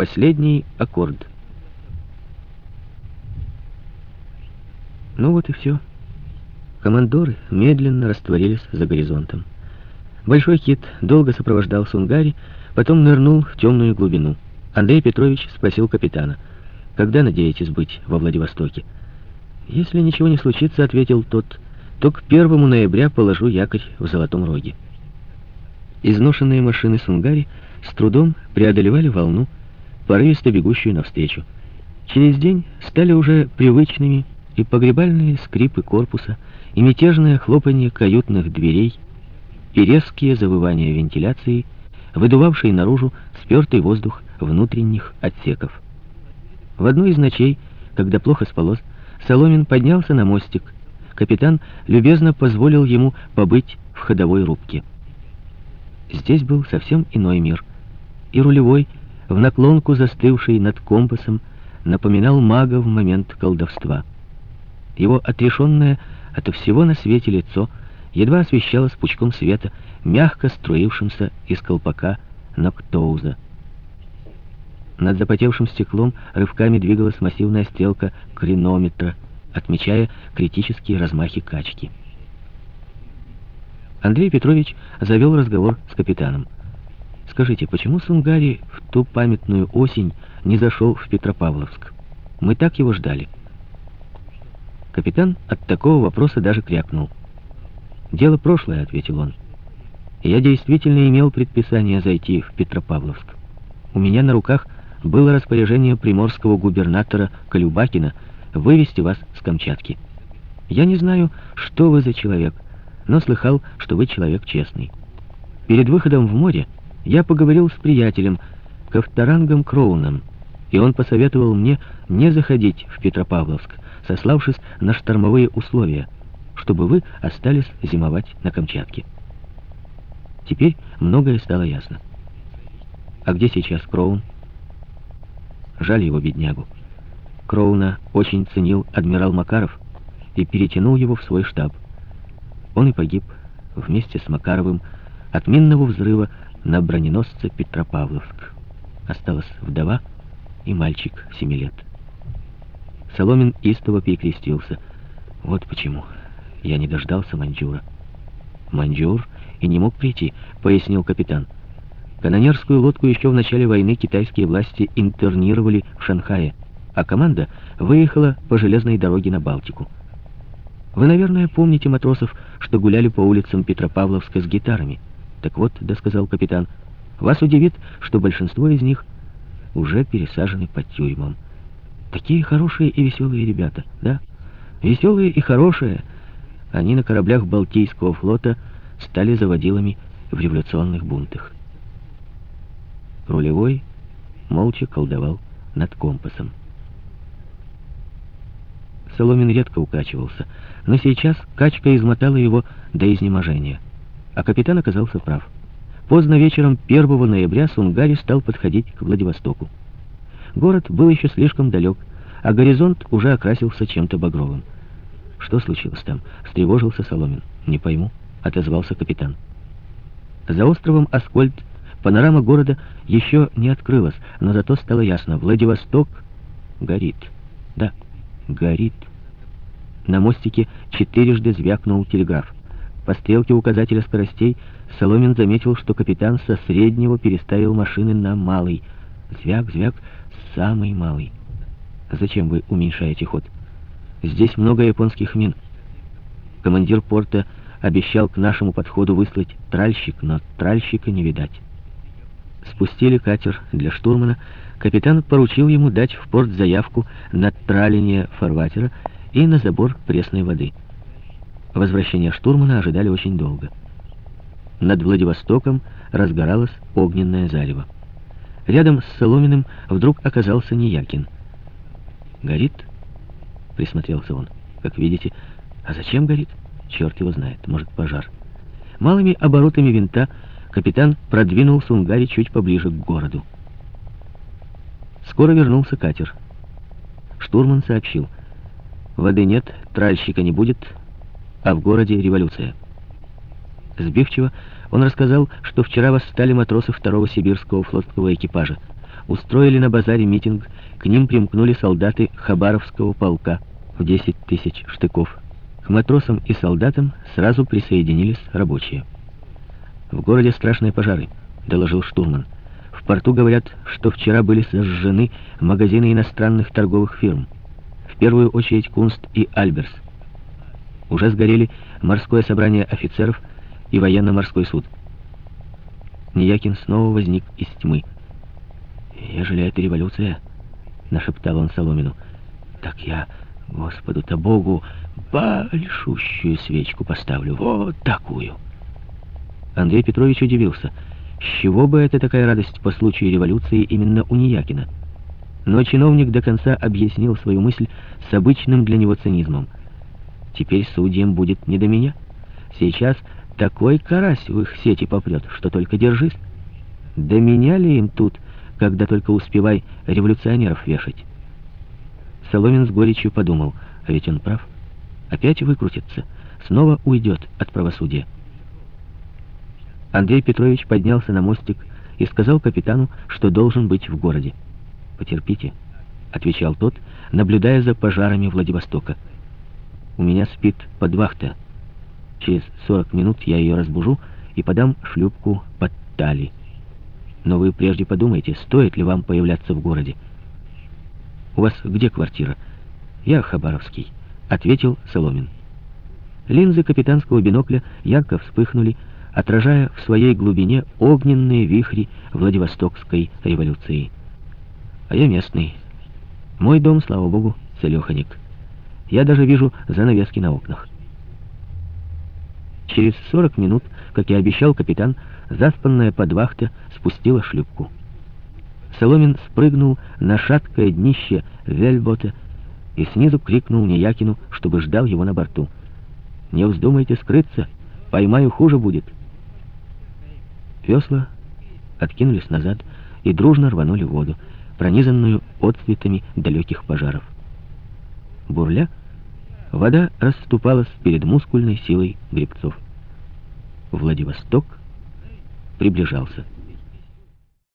Последний аккорд. Ну вот и все. Командоры медленно растворились за горизонтом. Большой кит долго сопровождал Сунгари, потом нырнул в темную глубину. Андрей Петрович спросил капитана, «Когда надеетесь быть во Владивостоке?» «Если ничего не случится», — ответил тот, «то к первому ноября положу якорь в Золотом Роге». Изношенные машины Сунгари с трудом преодолевали волну, порывисто бегущую навстречу. Через день стали уже привычными и погребальные скрипы корпуса, и мятежное хлопанье каютных дверей, и резкие завывания вентиляции, выдувавшие наружу спертый воздух внутренних отсеков. В одну из ночей, когда плохо спалось, Соломин поднялся на мостик. Капитан любезно позволил ему побыть в ходовой рубке. Здесь был совсем иной мир. И рулевой, в наклонку застывший над компасом, напоминал мага в момент колдовства. Его отрешенное ото всего на свете лицо едва освещалось пучком света, мягко струившимся из колпака Ноктоуза. Над запотевшим стеклом рывками двигалась массивная стрелка кренометра, отмечая критические размахи качки. Андрей Петрович завел разговор с капитаном. «Скажите, почему Сунгари в ту памятную осень не зашел в Петропавловск? Мы так его ждали». Капитан от такого вопроса даже крякнул. «Дело прошлое», — ответил он. «Я действительно имел предписание зайти в Петропавловск. У меня на руках было распоряжение приморского губернатора Колюбакина вывести вас с Камчатки. Я не знаю, что вы за человек, но слыхал, что вы человек честный. Перед выходом в море я поговорил с приятелем, Ковторангом Кроуном, и он посоветовал мне не заходить в Петропавловск, сославшись на штормовые условия, чтобы вы остались зимовать на Камчатке. Теперь многое стало ясно. А где сейчас Кроун? Жаль его, беднягу. Кроуна очень ценил адмирал Макаров и перетянул его в свой штаб. Он и погиб вместе с Макаровым от минного взрыва на броненосце Петропавловск. Осталась вдова и мальчик семи лет. Соломин истово перекрестился. Вот почему я не дождался Маньчжура. Маньчжур и не мог прийти, пояснил капитан. Канонерскую лодку еще в начале войны китайские власти интернировали в Шанхае, а команда выехала по железной дороге на Балтику. Вы, наверное, помните матросов, что гуляли по улицам Петропавловска с гитарами. Так вот, да сказал капитан, вас удивит, что большинство из них уже пересажены по тюрьмам. Такие хорошие и веселые ребята, да? Веселые и хорошие. Они на кораблях Балтийского флота стали заводилами в революционных бунтах. Рулевой молча колдовал над компасом. Соломин редко укачивался, но сейчас качка измотала его до изнеможения. А капитан оказался прав. Поздно вечером 1 ноября Сунгари стал подходить к Владивостоку. Город был еще слишком далек, а горизонт уже окрасился чем-то багровым. «Что случилось там?» — встревожился Соломин. «Не пойму», — отозвался капитан. За островом Аскольд Панорама города еще не открылась, но зато стало ясно. Владивосток горит. Да, горит. На мостике четырежды звякнул телеграф. По стрелке указателя скоростей Соломин заметил, что капитан со среднего переставил машины на малый. Звяк, звяк, самый малый. Зачем вы уменьшаете ход? Здесь много японских мин. Командир порта обещал к нашему подходу выслать тральщик, но тральщика не видать спустили катер для штурмана, капитан поручил ему дать в порт заявку на траление фарватера и на забор пресной воды. Возвращение штурмана ожидали очень долго. Над Владивостоком разгоралось огненное зарево. Рядом с Соломиным вдруг оказался Неякин. «Горит?» — присмотрелся он. «Как видите. А зачем горит? Черт его знает. Может, пожар». Малыми оборотами винта капитан продвинул Сунгари чуть поближе к городу. Скоро вернулся катер. Штурман сообщил. Воды нет, тральщика не будет, а в городе революция. Сбивчиво он рассказал, что вчера восстали матросы второго сибирского флотского экипажа. устроили на базаре митинг, к ним примкнули солдаты Хабаровского полка в 10 тысяч штыков. К матросам и солдатам сразу присоединились рабочие. «В городе страшные пожары», — доложил штурман. «В порту говорят, что вчера были сожжены магазины иностранных торговых фирм. В первую очередь Кунст и Альберс. Уже сгорели морское собрание офицеров и военно-морской суд». Ниякин снова возник из тьмы. «Ежели это революция», — нашептал он Соломину, — «так я Господу-то Богу большущую свечку поставлю, вот такую». Андрей Петрович удивился. С чего бы это такая радость по случаю революции именно у Ниякина? Но чиновник до конца объяснил свою мысль с обычным для него цинизмом. «Теперь судьям будет не до меня. Сейчас такой карась в их сети попрет, что только держись. До меня ли им тут, когда только успевай революционеров вешать?» Соломин с горечью подумал, а ведь он прав. Опять выкрутится, снова уйдет от правосудия. Андрей Петрович поднялся на мостик и сказал капитану, что должен быть в городе. «Потерпите», — отвечал тот, наблюдая за пожарами Владивостока. «У меня спит подвахта. Через 40 минут я ее разбужу и подам шлюпку под Тали. Но вы прежде подумайте, стоит ли вам появляться в городе. У вас где квартира?» «Я Хабаровский», — ответил Соломин. Линзы капитанского бинокля ярко вспыхнули, отражая в своей глубине огненные вихри Владивостокской революции. А я местный. Мой дом, слава богу, целеханик. Я даже вижу занавески на окнах. Через 40 минут, как и обещал капитан, заспанная подвахта спустила шлюпку. Соломин спрыгнул на шаткое днище вельбота и снизу крикнул Неякину, чтобы ждал его на борту. «Не вздумайте скрыться, поймаю, хуже будет». Весла откинулись назад и дружно рванули воду, пронизанную отцветами далеких пожаров. Бурля, вода расступалась перед мускульной силой гребцов. Владивосток приближался.